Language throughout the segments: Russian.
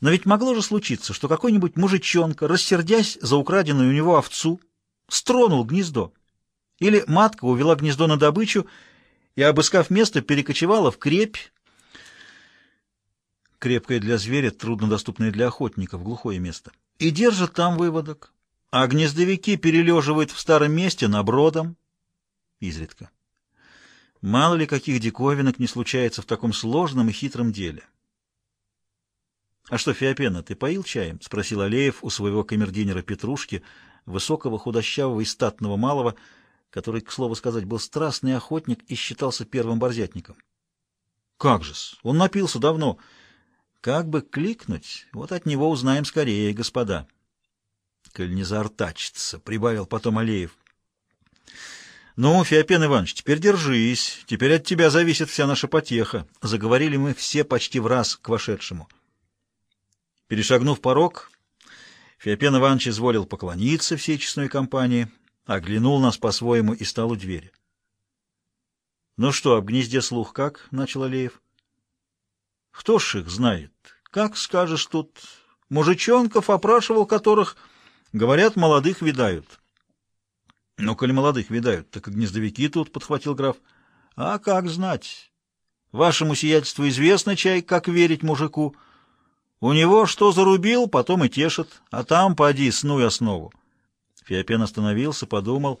Но ведь могло же случиться, что какой-нибудь мужичонка, рассердясь за украденную у него овцу, стронул гнездо. Или матка увела гнездо на добычу и, обыскав место, перекочевала в крепь, крепкое для зверя, труднодоступное для охотников, глухое место, и держит там выводок. А гнездовики перележивают в старом месте набродом, изредка. Мало ли каких диковинок не случается в таком сложном и хитром деле. — А что, Феопена, ты поил чаем? — спросил Алеев у своего камердинера Петрушки, высокого, худощавого и статного малого, который, к слову сказать, был страстный охотник и считался первым борзятником. — Как же-с, он напился давно. Как бы кликнуть, вот от него узнаем скорее, господа. — Коль не заортачится, — прибавил потом Алеев. — Ну, Феопен Иванович, теперь держись, теперь от тебя зависит вся наша потеха. Заговорили мы все почти в раз к вошедшему. Перешагнув порог, Феопен Иванович изволил поклониться всей честной компании, оглянул нас по-своему и стал у двери. — Ну что, об гнезде слух как? — начал Алеев. — Кто ж их знает? Как скажешь тут? Мужичонков опрашивал которых, говорят, молодых видают. — Ну, коли молодых видают, так и гнездовики тут, — подхватил граф. — А как знать? Вашему сиятельству известно, чай, как верить мужику — у него что зарубил, потом и тешит, а там поди, снуй основу. Феопен остановился, подумал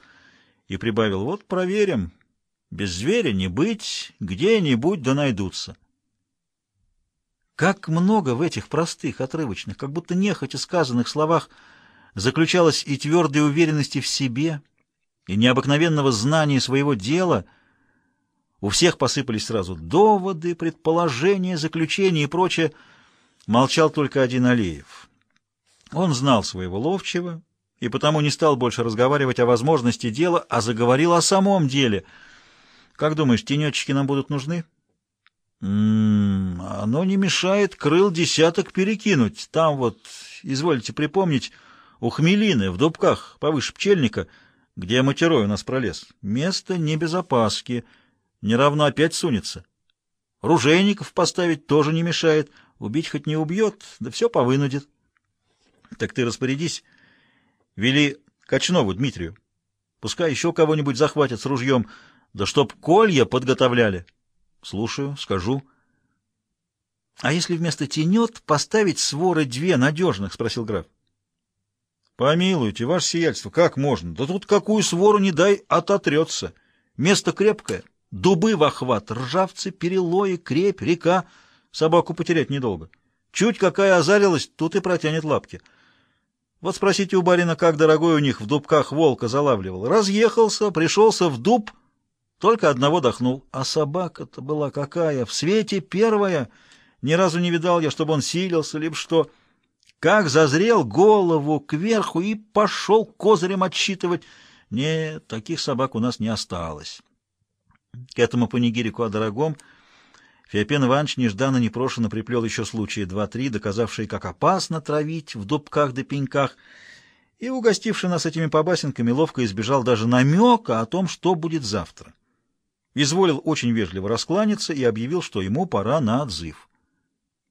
и прибавил, вот проверим. Без зверя не быть, где-нибудь да найдутся. Как много в этих простых, отрывочных, как будто нехотя сказанных словах заключалось и твердой уверенности в себе, и необыкновенного знания своего дела. У всех посыпались сразу доводы, предположения, заключения и прочее — Молчал только один Алиев. Он знал своего ловчего и потому не стал больше разговаривать о возможности дела, а заговорил о самом деле. «Как думаешь, тенечки нам будут нужны?» «М -м, «Оно не мешает крыл десяток перекинуть. Там вот, извольте припомнить, у Хмелины, в дубках, повыше пчельника, где матерой у нас пролез. Место не без опаски, не равно опять сунется. Ружейников поставить тоже не мешает». Убить хоть не убьет, да все повынудит. Так ты распорядись. Вели Качнову Дмитрию. Пускай еще кого-нибудь захватят с ружьем, да чтоб колья подготовляли. Слушаю, скажу. — А если вместо тенет поставить своры две надежных? — спросил граф. — Помилуйте, ваше сиятельство, как можно? Да тут какую свору не дай, ототрется. Место крепкое, дубы в охват, ржавцы, перелои, крепь, река — Собаку потерять недолго. Чуть какая озарилась, тут и протянет лапки. Вот спросите у барина, как дорогой у них в дубках волка залавливал. Разъехался, пришелся в дуб, только одного дохнул. А собака-то была какая, в свете первая. Ни разу не видал я, чтобы он силился, либо что. Как зазрел голову кверху и пошел козырем отсчитывать. Нет, таких собак у нас не осталось. К этому панигирику о дорогом — Феопен Иванович нежданно-непрошенно приплел еще случаи два-три, доказавшие, как опасно травить в дубках да пеньках, и, угостивший нас этими побасенками, ловко избежал даже намека о том, что будет завтра. Изволил очень вежливо раскланяться и объявил, что ему пора на отзыв.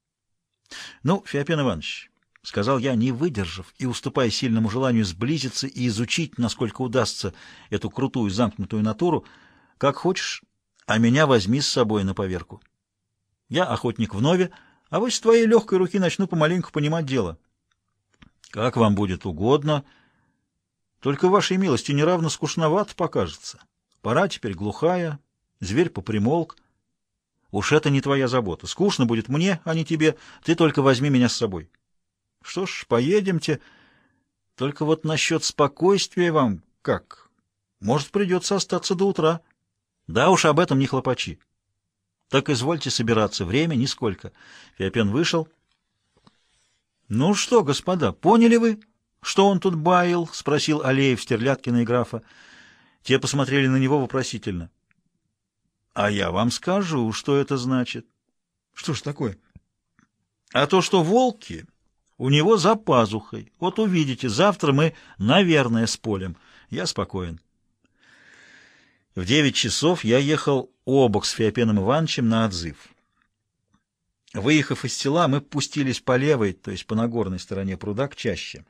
— Ну, Феопен Иванович, — сказал я, не выдержав и уступая сильному желанию сблизиться и изучить, насколько удастся, эту крутую замкнутую натуру, — как хочешь, а меня возьми с собой на поверку. Я охотник в нове, а вот с твоей легкой руки начну помаленьку понимать дело. Как вам будет угодно. Только вашей милости неравно скучновато покажется. Пора теперь глухая, зверь попримолк. Уж это не твоя забота. Скучно будет мне, а не тебе. Ты только возьми меня с собой. Что ж, поедемте. Только вот насчет спокойствия вам как? Может, придется остаться до утра. Да уж об этом не хлопачи. Так извольте собираться, время нисколько. Феопен вышел. — Ну что, господа, поняли вы, что он тут баил? — спросил Алеев Стерляткина и графа. Те посмотрели на него вопросительно. — А я вам скажу, что это значит. — Что ж такое? — А то, что волки у него за пазухой. Вот увидите, завтра мы, наверное, с полем. Я спокоен. В девять часов я ехал обок с Феопеном Ивановичем на отзыв. Выехав из села, мы пустились по левой, то есть по нагорной стороне пруда, к чаще.